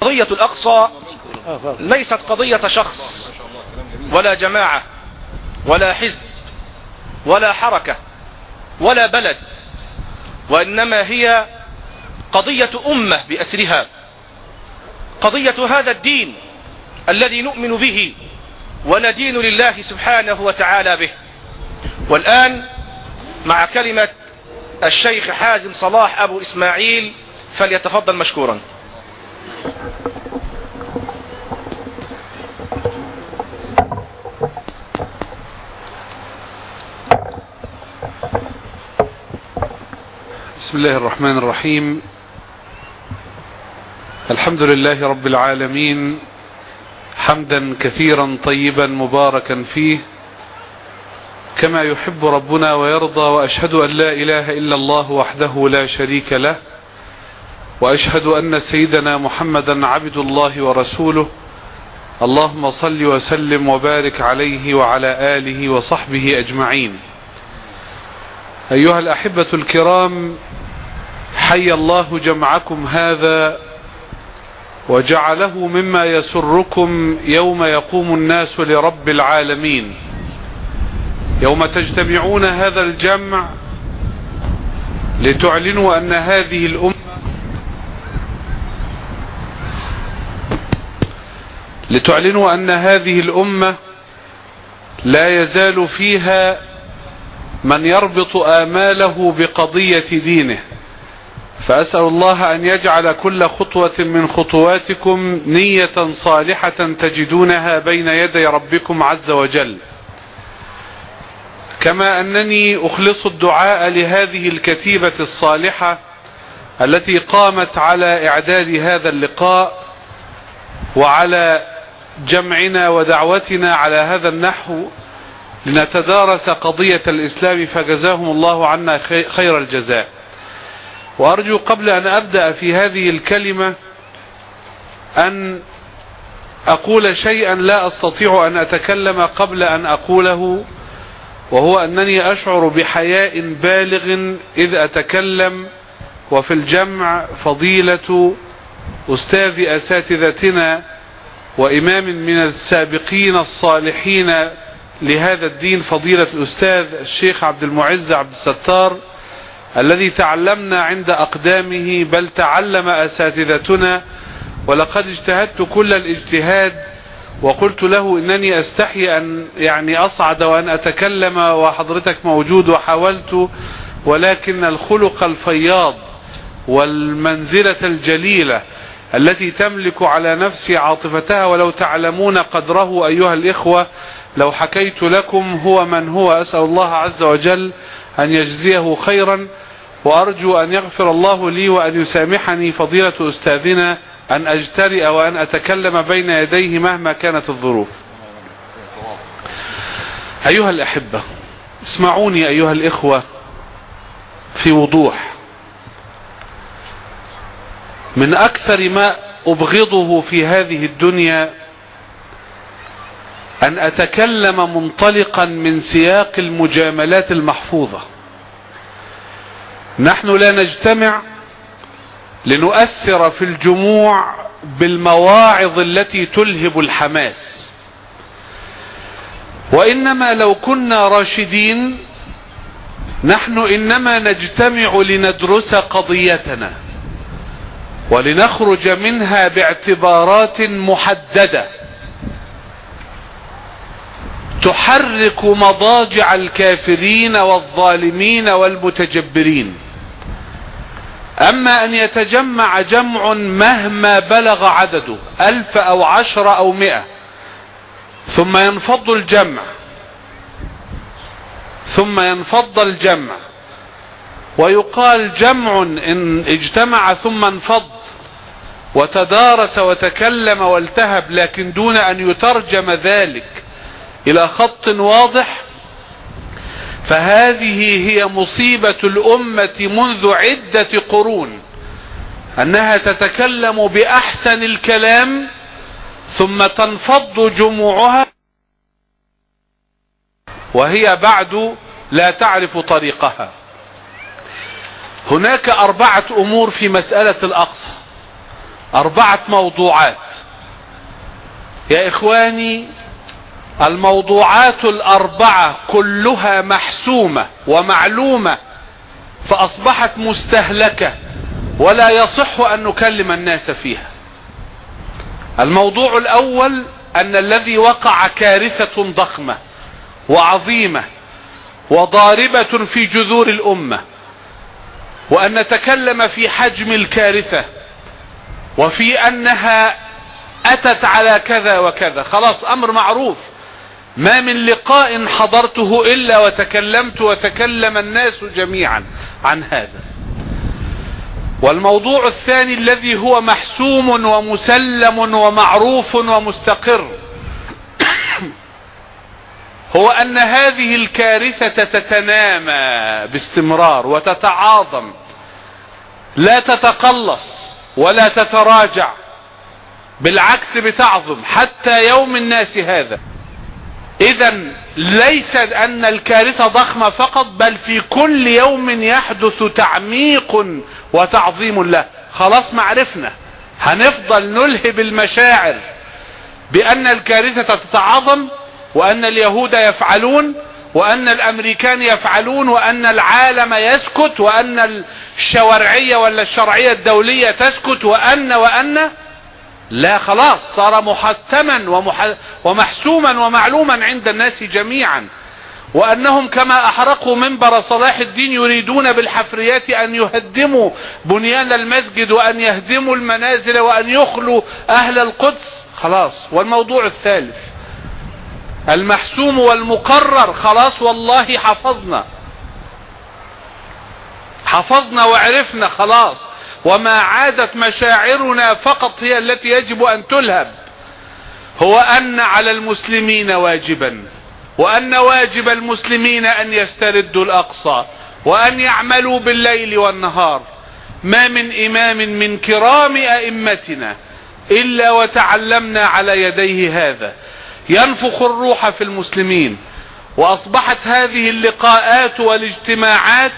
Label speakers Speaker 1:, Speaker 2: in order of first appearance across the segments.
Speaker 1: قضية الأقصى ليست قضية شخص ولا جماعة ولا حزب ولا حركة ولا بلد وإنما هي قضية أمة بأسرها. قضية هذا الدين الذي نؤمن به وندين لله سبحانه وتعالى به. والآن مع كلمة الشيخ حازم صلاح أبو إسماعيل فليتفضل مشكورا.
Speaker 2: بسم الله الرحمن الرحيم. الحمد لله رب العالمين. حمدا كثيرا طيبا مباركا فيه. كما يحب ربنا ويرضى وأشهد أن لا إله إلا الله وحده لا شريك له. وأشهد أن سيدنا محمدا عبد الله ورسوله. اللهم صل وسلم وبارك عليه وعلى آله وصحبه أجمعين. أيها الأحبة الكرام حي الله جمعكم هذا وجعله مما يسركم يوم يقوم الناس لرب العالمين. يوم تجتمعون هذا الجمع لتعلنوا أن هذه الأمة لتعلنوا أن هذه الأمة لا يزال فيها من يربط آماله بقضية دينه. فأسأل الله أن يجعل كل خطوة من خطواتكم نية صالحة تجدونها بين يدي ربكم عز وجل. كما أنني أخلص الدعاء لهذه الكتيبة الصالحة التي قامت على إعداد هذا اللقاء وعلى جمعنا ودعوتنا على هذا النحو لنتدارس قضية الإسلام فجزاهم الله عنا خير الجزاء. وأرجو قبل أن أبدأ في هذه الكلمة أن أقول شيئا لا أستطيع أن أتكلم قبل أن أقوله وهو أنني أشعر بحياء بالغ إذ أتكلم وفي الجمع فضيلة أستاذ أساتذتنا وإمام من السابقين الصالحين لهذا الدين فضيلة الأستاذ الشيخ عبد المعز عبد الستار الذي تعلمنا عند أقدامه بل تعلم أساتذتنا ولقد اجتهدت كل الاجتهاد وقلت له إنني أستحي أن يعني أصعد وأن أتكلم وحضرتك موجود وحاولت ولكن الخلق الفياض والمنزلة الجليلة التي تملك على نفسي عاطفتها ولو تعلمون قدره أيها الإخوة لو حكيت لكم هو من هو أسأل الله عز وجل أن يجزيه خيرا وأرجو أن يغفر الله لي وأن يسامحني فضيلة أستاذنا أن أجترئ وأن أتكلم بين يديه مهما كانت الظروف. أيها الأحبة اسمعوني أيها الإخوة في وضوح. من أكثر ما أبغضه في هذه الدنيا أن أتكلم منطلقا من سياق المجاملات المحفوظة. نحن لا نجتمع لنؤثر في الجموع بالمواعظ التي تلهب الحماس. وإنما لو كنا راشدين نحن إنما نجتمع لندرس قضيتنا. ولنخرج منها باعتبارات محددة. تحرك مضاجع الكافرين والظالمين والمتجبرين. أما أن يتجمع جمع مهما بلغ عدده ألف أو عشر أو مئة. ثم ينفض الجمع. ثم ينفض الجمع. ويقال جمع إن اجتمع ثم انفض. وتدارس وتكلم والتهب لكن دون أن يترجم ذلك إلى خط واضح فهذه هي مصيبة الأمة منذ عدة قرون أنها تتكلم بأحسن الكلام ثم تنفض جموعها وهي بعد لا تعرف طريقها. هناك أربعة أمور في مسألة الأقصى. أربعة موضوعات. يا إخواني الموضوعات الأربعة كلها محسومة ومعلومة فأصبحت مستهلكة ولا يصح أن نكلم الناس فيها. الموضوع الأول أن الذي وقع كارثة ضخمة وعظيمة وضاربة في جذور الأمة وأن نتكلم في حجم الكارثة. وفي أنها أتت على كذا وكذا. خلاص أمر معروف. ما من لقاء حضرته إلا وتكلمت وتكلم الناس جميعا عن هذا. والموضوع الثاني الذي هو محسوم ومسلم ومعروف ومستقر هو أن هذه الكارثة تتنامى باستمرار وتتعاظم. لا تتقلص. ولا تتراجع. بالعكس بتعظم حتى يوم الناس هذا. اذا ليس أن الكارثة ضخمة فقط بل في كل يوم يحدث تعميق وتعظيم له خلاص معرفنا هنفضل نلهب المشاعر بأن الكارثة تتعظم وأن اليهود يفعلون وأن الأمريكان يفعلون وأن العالم يسكت وأن الشوارعية ولا الشرعية الدولية تسكت وأن وأن لا خلاص صار محتما ومح... ومحسوما ومعلوما عند الناس جميعا. وأنهم كما أحرقوا منبر صلاح الدين يريدون بالحفريات أن يهدموا بنيان المسجد وأن يهدموا المنازل وأن يخلوا أهل القدس. خلاص والموضوع الثالث. المحسوم والمقرر. خلاص والله حفظنا. حفظنا وعرفنا خلاص. وما عادت مشاعرنا فقط هي التي يجب أن تلهب. هو أن على المسلمين واجبا وأن واجب المسلمين أن يستردوا الأقصى وأن يعملوا بالليل والنهار. ما من إمام من كرام أئمتنا إلا وتعلمنا على يديه هذا. ينفخ الروح في المسلمين. وأصبحت هذه اللقاءات والاجتماعات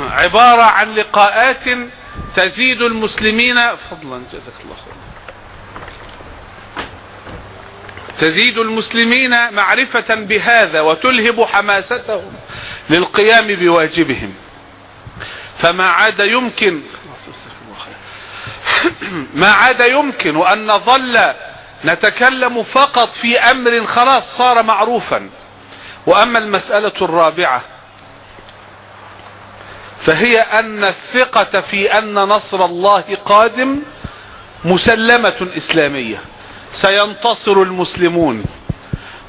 Speaker 2: عبارة عن لقاءات تزيد المسلمين فضلا. جزاك الله خير تزيد المسلمين معرفة بهذا وتلهب حماستهم للقيام بواجبهم. فما عاد يمكن ما عاد يمكن وأن نظل نتكلم فقط في أمر خلاص صار معروفا. وأما المسألة الرابعة فهي أن الثقة في أن نصر الله قادم مسلمة إسلامية. سينتصر المسلمون.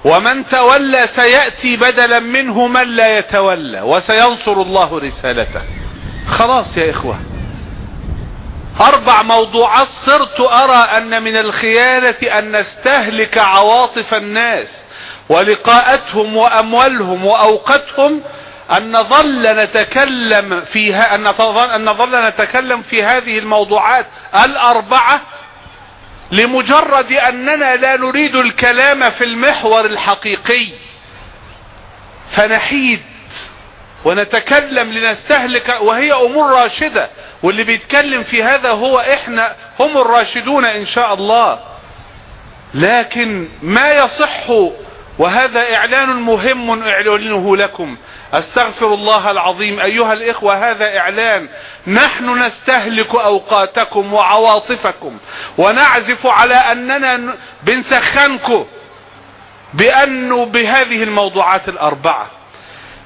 Speaker 2: ومن تولى سيأتي بدلا منه من لا يتولى وسينصر الله رسالته. خلاص يا إخوة. أربع موضوعات صرت أرى أن من الخيانة أن نستهلك عواطف الناس ولقاءتهم وأموالهم وأوقاتهم أن نظل نتكلم فيها أن نظل, أن نظل نتكلم في هذه الموضوعات الأربعة لمجرد أننا لا نريد الكلام في المحور الحقيقي. فنحيد ونتكلم لنستهلك وهي أمور راشدة. واللي بيتكلم في هذا هو إحنا هم الراشدون إن شاء الله. لكن ما يصح وهذا إعلان مهم أعلنه لكم. أستغفر الله العظيم. أيها الإخوة هذا إعلان. نحن نستهلك أوقاتكم وعواطفكم. ونعزف على أننا بنسخنكم بانه بهذه الموضوعات الأربعة.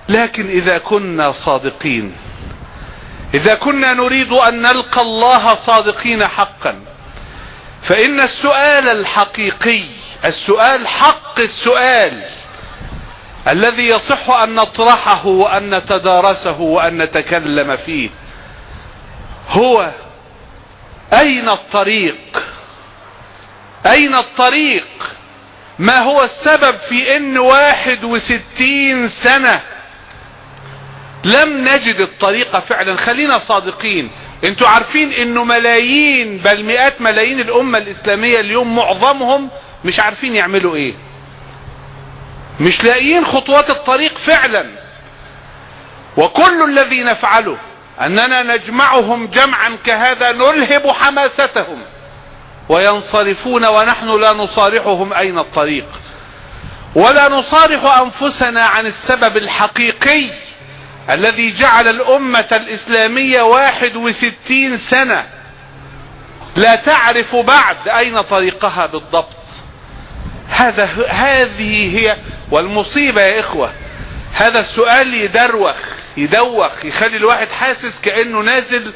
Speaker 2: لكن إذا كنا صادقين. إذا كنا نريد أن نلقى الله صادقين حقا فإن السؤال الحقيقي السؤال حق السؤال الذي يصح أن نطرحه وأن نتدارسه وأن نتكلم فيه هو أين الطريق؟ أين الطريق؟ ما هو السبب في إن واحد وستين سنة لم نجد الطريقة فعلا. خلينا صادقين. أنتوا عارفين انه ملايين بل مئات ملايين الأمة الإسلامية اليوم معظمهم مش عارفين يعملوا إيه. مش لاقيين خطوات الطريق فعلا. وكل الذي نفعله أننا نجمعهم جمعا كهذا نلهب حماستهم. وينصرفون ونحن لا نصارحهم أين الطريق. ولا نصارح أنفسنا عن السبب الحقيقي. الذي جعل الأمة الإسلامية واحد وستين سنة. لا تعرف بعد أين طريقها بالضبط. هذا هذه هي والمصيبة يا إخوة. هذا السؤال يدروخ يدوخ يخلي الواحد حاسس كأنه نازل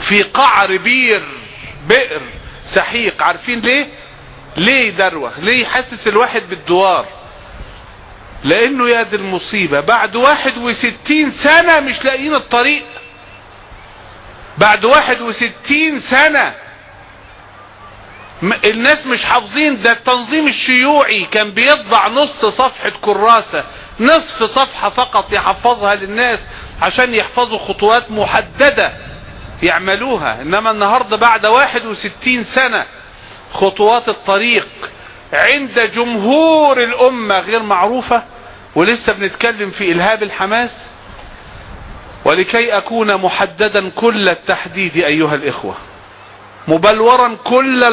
Speaker 2: في قعر بير بئر سحيق. عارفين ليه؟ ليه يدروخ؟ ليه يحسس الواحد بالدوار؟ لأنه يا دي المصيبة. بعد واحد وستين سنة مش لاقيين الطريق. بعد واحد وستين سنة الناس مش حافظين. ده التنظيم الشيوعي كان بيطبع نص صفحة كراسة. نصف صفحة فقط يحفظها للناس عشان يحفظوا خطوات محددة يعملوها. إنما النهاردة بعد واحد وستين سنة خطوات الطريق عند جمهور الأمة غير معروفة. ولسه بنتكلم في إلهاب الحماس؟ ولكي أكون محددا كل التحديد أيها الإخوة. مبلورا كل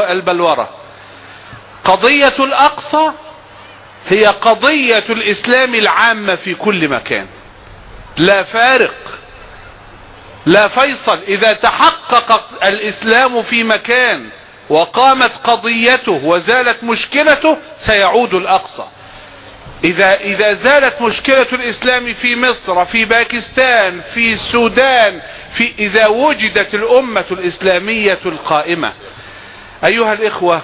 Speaker 2: البلورة. قضية الأقصى هي قضية الإسلام العامة في كل مكان. لا فارق لا فيصل. إذا تحقق الإسلام في مكان وقامت قضيته وزالت مشكلته سيعود الأقصى. إذا إذا زالت مشكلة الإسلام في مصر في باكستان في السودان في إذا وجدت الأمة الإسلامية القائمة. أيها الإخوة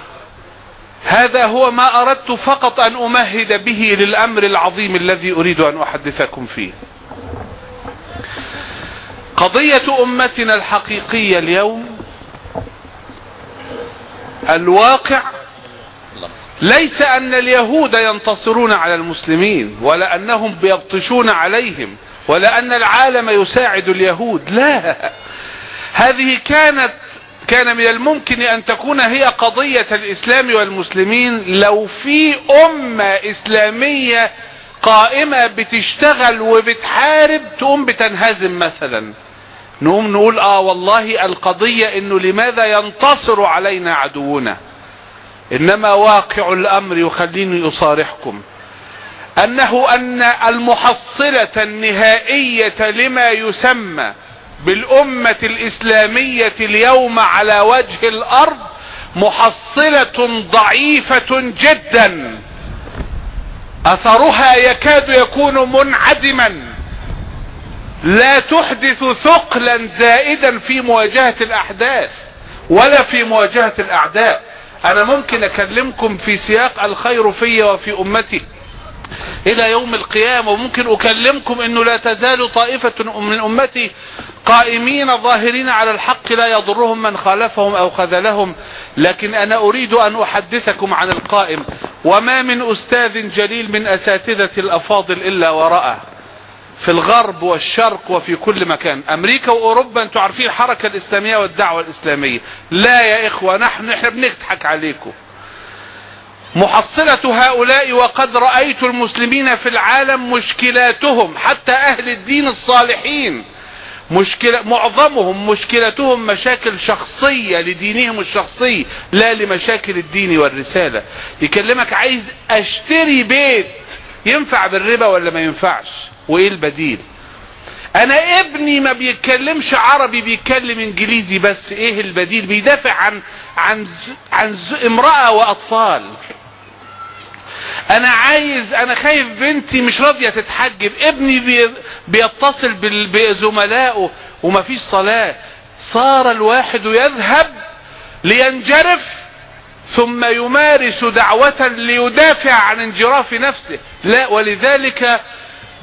Speaker 2: هذا هو ما أردت فقط أن أمهد به للأمر العظيم الذي أريد أن أحدثكم فيه. قضية أمتنا الحقيقية اليوم الواقع ليس أن اليهود ينتصرون على المسلمين ولا أنهم بيبطشون عليهم ولا أن العالم يساعد اليهود لا. هذه كانت كان من الممكن أن تكون هي قضية الإسلام والمسلمين لو في أمة إسلامية قائمة بتشتغل وبتحارب تقوم بتنهزم مثلا. نقوم نقول آه والله القضية إنه لماذا ينتصر علينا عدونا؟ إنما واقع الأمر يخليني أصارحكم. أنه أن المحصلة النهائية لما يسمى بالأمة الإسلامية اليوم على وجه الأرض محصلة ضعيفة جدا. أثرها يكاد يكون منعدما. لا تحدث ثقلا زائدا في مواجهة الأحداث ولا في مواجهة الأعداء. أنا ممكن أكلمكم في سياق الخير في وفي أمتي إلى يوم القيامة وممكن أكلمكم إنه لا تزال طائفة من أمتي قائمين ظاهرين على الحق لا يضرهم من خالفهم أو خذلهم لكن أنا أريد أن أحدثكم عن القائم وما من أستاذ جليل من أساتذة الأفاضل إلا ورأى في الغرب والشرق وفي كل مكان. أمريكا وأوروبا أنتوا عارفين الحركة الإسلامية والدعوة الإسلامية. لا يا إخوة نحن إحنا بنضحك عليكم. محصلة هؤلاء وقد رأيت المسلمين في العالم مشكلاتهم حتى أهل الدين الصالحين. مشكلة معظمهم مشكلتهم مشاكل شخصية لدينهم الشخصي لا لمشاكل الدين والرسالة. يكلمك عايز أشتري بيت ينفع بالربا ولا ما ينفعش؟ وايه البديل؟ أنا ابني ما بيتكلمش عربي بيتكلم انجليزي بس إيه البديل؟ بيدافع عن عن عن امرأة وأطفال. أنا عايز أنا خايف بنتي مش راضية تتحجب ابني بي بيتصل بزملائه ومفيش صلاة. صار الواحد يذهب لينجرف ثم يمارس دعوة ليدافع عن انجراف نفسه. لا ولذلك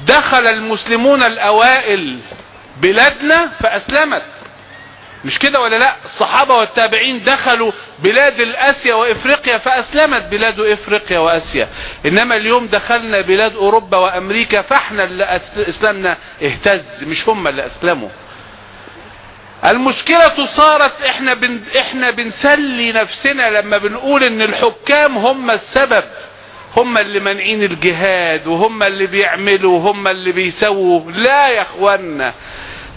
Speaker 2: دخل المسلمون الأوائل بلادنا فأسلمت. مش كده ولا لأ؟ الصحابة والتابعين دخلوا بلاد الأسيا وإفريقيا فأسلمت بلاد إفريقيا وأسيا. إنما اليوم دخلنا بلاد أوروبا وأمريكا فإحنا اللي إسلامنا اهتز مش هم اللي أسلموا. المشكلة صارت إحنا بن إحنا بنسلي نفسنا لما بنقول إن الحكام هم السبب. هم اللي مانعين الجهاد وهم اللي بيعملوا وهم اللي بيسووا. لا يا اخوانا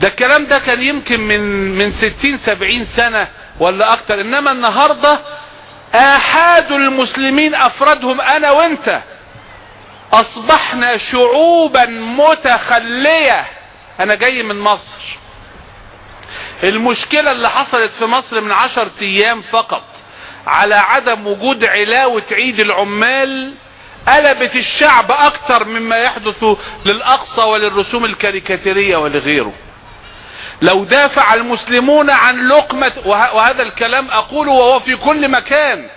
Speaker 2: ده الكلام ده كان يمكن من من ستين سبعين سنة ولا أكتر. إنما النهاردة آحاد المسلمين أفرادهم أنا وأنت. أصبحنا شعوبا متخلية. أنا جاي من مصر. المشكلة اللي حصلت في مصر من عشر أيام فقط على عدم وجود علاوة عيد العمال قلبت الشعب أكتر مما يحدث للأقصى وللرسوم الكاريكاتيرية ولغيره. لو دافع المسلمون عن لقمة وهذا الكلام أقوله وهو في كل مكان.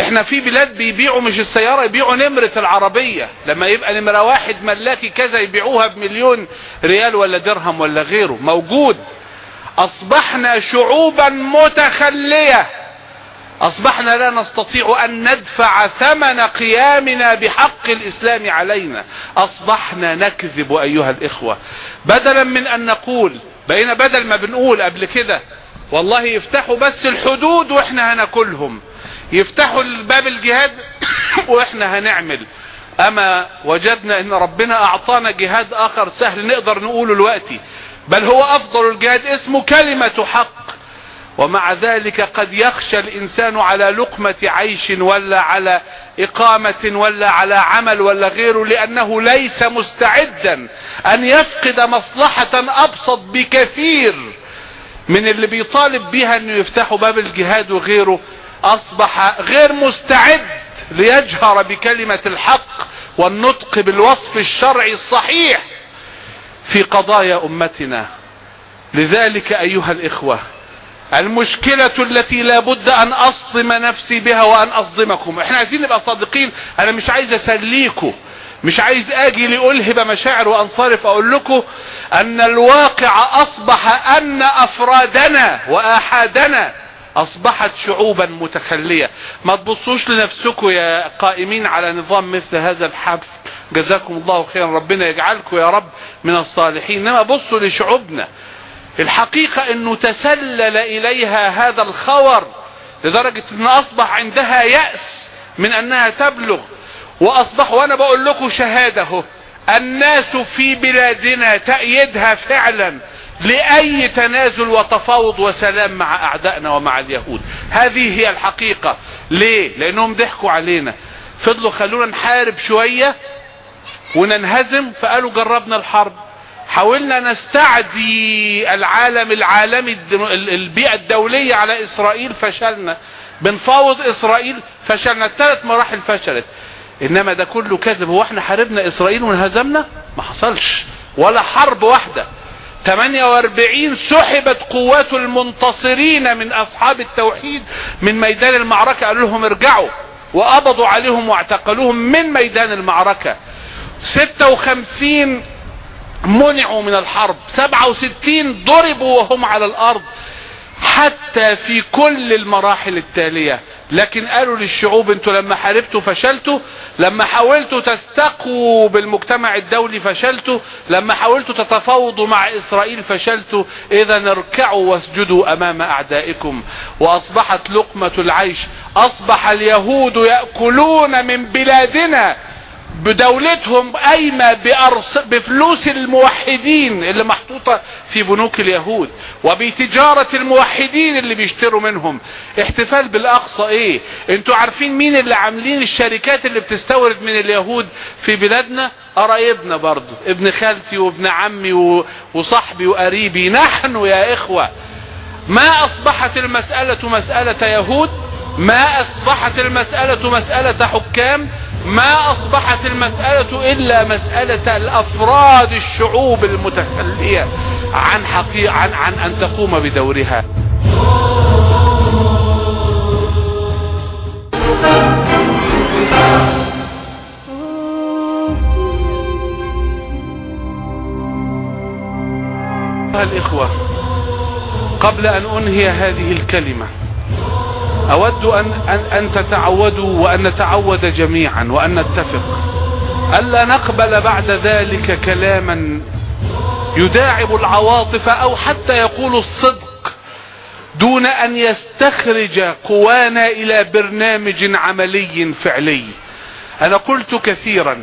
Speaker 2: إحنا في بلاد بيبيعوا مش السيارة يبيعوا نمرة العربية. لما يبقى نمرة واحد ملاكي كذا يبيعوها بمليون ريال ولا درهم ولا غيره. موجود. أصبحنا شعوبا متخلية. أصبحنا لا نستطيع أن ندفع ثمن قيامنا بحق الإسلام علينا. أصبحنا نكذب أيها الإخوة. بدلا من أن نقول بقينا بدل ما بنقول قبل كده والله يفتحوا بس الحدود وإحنا هناكلهم. يفتحوا باب الجهاد وإحنا هنعمل. أما وجدنا إن ربنا أعطانا جهاد آخر سهل نقدر نقوله دلوقتي. بل هو أفضل الجهاد اسمه كلمة حق. ومع ذلك قد يخشى الإنسان على لقمة عيش ولا على إقامة ولا على عمل ولا غيره لأنه ليس مستعدا أن يفقد مصلحة أبسط بكثير من اللي بيطالب بيها إنه يفتحوا باب الجهاد وغيره. أصبح غير مستعد ليجهر بكلمة الحق والنطق بالوصف الشرعي الصحيح في قضايا أمتنا. لذلك أيها الإخوة المشكلة التي لابد أن أصدم نفسي بها وأن أصدمكم. إحنا عايزين نبقى صادقين. أنا مش عايز اسليكم مش عايز آجي لألهب مشاعر وأنصرف أقول لكم أن الواقع أصبح أن أفرادنا وآحادنا أصبحت شعوبا متخلية. ما تبصوش لنفسكم يا قائمين على نظام مثل هذا الحفل جزاكم الله خيرا. ربنا يجعلكم يا رب من الصالحين. إنما بصوا لشعوبنا. الحقيقة انه تسلل إليها هذا الخور لدرجة أن أصبح عندها يأس من أنها تبلغ. وأصبح وأنا بقول لكم شهادة الناس في بلادنا تأيدها فعلا لأي تنازل وتفاوض وسلام مع أعدائنا ومع اليهود. هذه هي الحقيقة. ليه؟ لأنهم ضحكوا علينا. فضلوا خلونا نحارب شوية وننهزم. فقالوا جربنا الحرب. حاولنا نستعدي العالم العالمي البيئة الدولية على إسرائيل فشلنا. بنفاوض إسرائيل فشلنا. الثلاث مراحل فشلت. إنما ده كله كذب. هو إحنا حاربنا إسرائيل وانهزمنا؟ ما حصلش. ولا حرب واحدة. 48 سحبت قوات المنتصرين من أصحاب التوحيد من ميدان المعركة. قالوا لهم ارجعوا. وقبضوا عليهم واعتقلوهم من ميدان المعركة. 56 منعوا من الحرب. 67 ضربوا وهم على الأرض حتى في كل المراحل التالية. لكن قالوا للشعوب أنتوا لما حاربتوا فشلتوا لما حاولتوا تستقوا بالمجتمع الدولي فشلتوا لما حاولتوا تتفاوضوا مع إسرائيل فشلتوا. إذا اركعوا واسجدوا أمام أعدائكم. وأصبحت لقمة العيش أصبح اليهود يأكلون من بلادنا. بدولتهم قايمة. بفلوس الموحدين اللي محطوطة في بنوك اليهود وبتجارة الموحدين اللي بيشتروا منهم. احتفال بالأقصى إيه؟ أنتوا عارفين مين اللي عاملين الشركات اللي بتستورد من اليهود في بلادنا؟ قرايبنا برضو ابن خالتي وابن عمي و... وصاحبي وقريبي. نحن يا إخوة ما أصبحت المسألة مسألة يهود؟ ما أصبحت المسألة مسألة حكام؟ ما أصبحت المسألة إلا مسألة الأفراد الشعوب المتخلية عن حقيقة عن, عن أن تقوم بدورها. الإخوة قبل أن أنهي هذه الكلمة أود أن, أن, أن تتعودوا وأن نتعود جميعا وأن نتفق. الا نقبل بعد ذلك كلاما يداعب العواطف أو حتى يقول الصدق دون أن يستخرج قوانا إلى برنامج عملي فعلي. أنا قلت كثيرا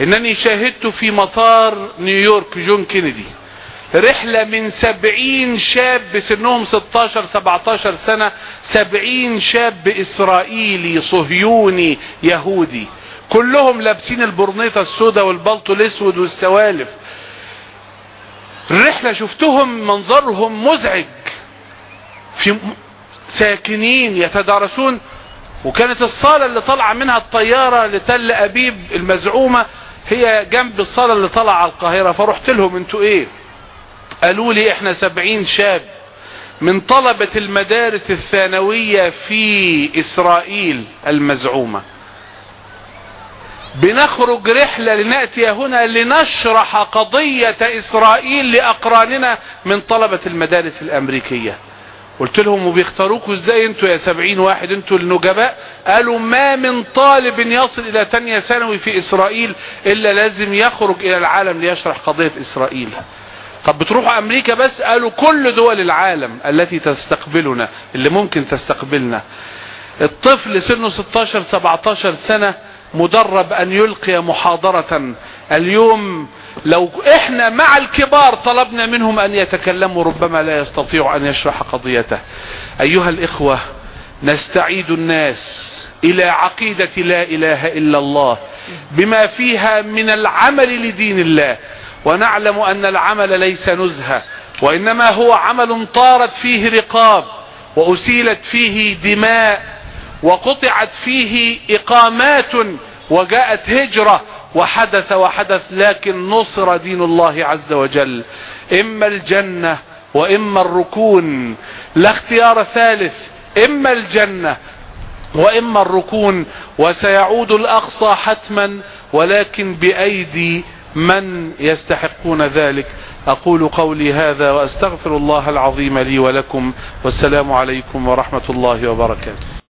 Speaker 2: إنني شاهدت في مطار نيويورك جون كينيدي. رحلة من سبعين شاب سنهم 16 17 سنة سبعين شاب اسرائيلي صهيوني يهودي. كلهم لابسين البرنيطة السوداء والبلطو الأسود والسوالف. الرحلة شفتهم منظرهم مزعج. في ساكنين يتدارسون. وكانت الصالة اللي طلع منها الطيارة لتل أبيب المزعومة هي جنب الصالة اللي طلع على القاهرة فرحت لهم أنتوا إيه؟ قالوا لي إحنا سبعين شاب من طلبة المدارس الثانوية في إسرائيل المزعومة. بنخرج رحلة لنأتي هنا لنشرح قضية إسرائيل لأقراننا من طلبة المدارس الأمريكية. قلت لهم وبيختاروكوا إزاي أنتوا يا سبعين واحد أنتوا النجباء؟ قالوا ما من طالب يصل إلى تانية ثانوي في إسرائيل إلا لازم يخرج إلى العالم ليشرح قضية إسرائيل. طب بتروحوا أمريكا بس؟ قالوا كل دول العالم التي تستقبلنا اللي ممكن تستقبلنا. الطفل سنه 16 17 سنة مدرب أن يلقي محاضرة. اليوم لو إحنا مع الكبار طلبنا منهم أن يتكلموا ربما لا يستطيع أن يشرح قضيته. أيها الإخوة نستعيد الناس إلى عقيدة لا إله إلا الله بما فيها من العمل لدين الله. ونعلم أن العمل ليس نزهة وإنما هو عمل طارت فيه رقاب وأسيلت فيه دماء وقطعت فيه إقامات وجاءت هجرة وحدث وحدث لكن نصر دين الله عز وجل. إما الجنة وإما الركون. لا اختيار ثالث إما الجنة وإما الركون. وسيعود الأقصى حتما ولكن بأيدي من يستحقون ذلك؟ أقول قولي هذا وأستغفر الله العظيم لي ولكم والسلام عليكم ورحمة الله وبركاته.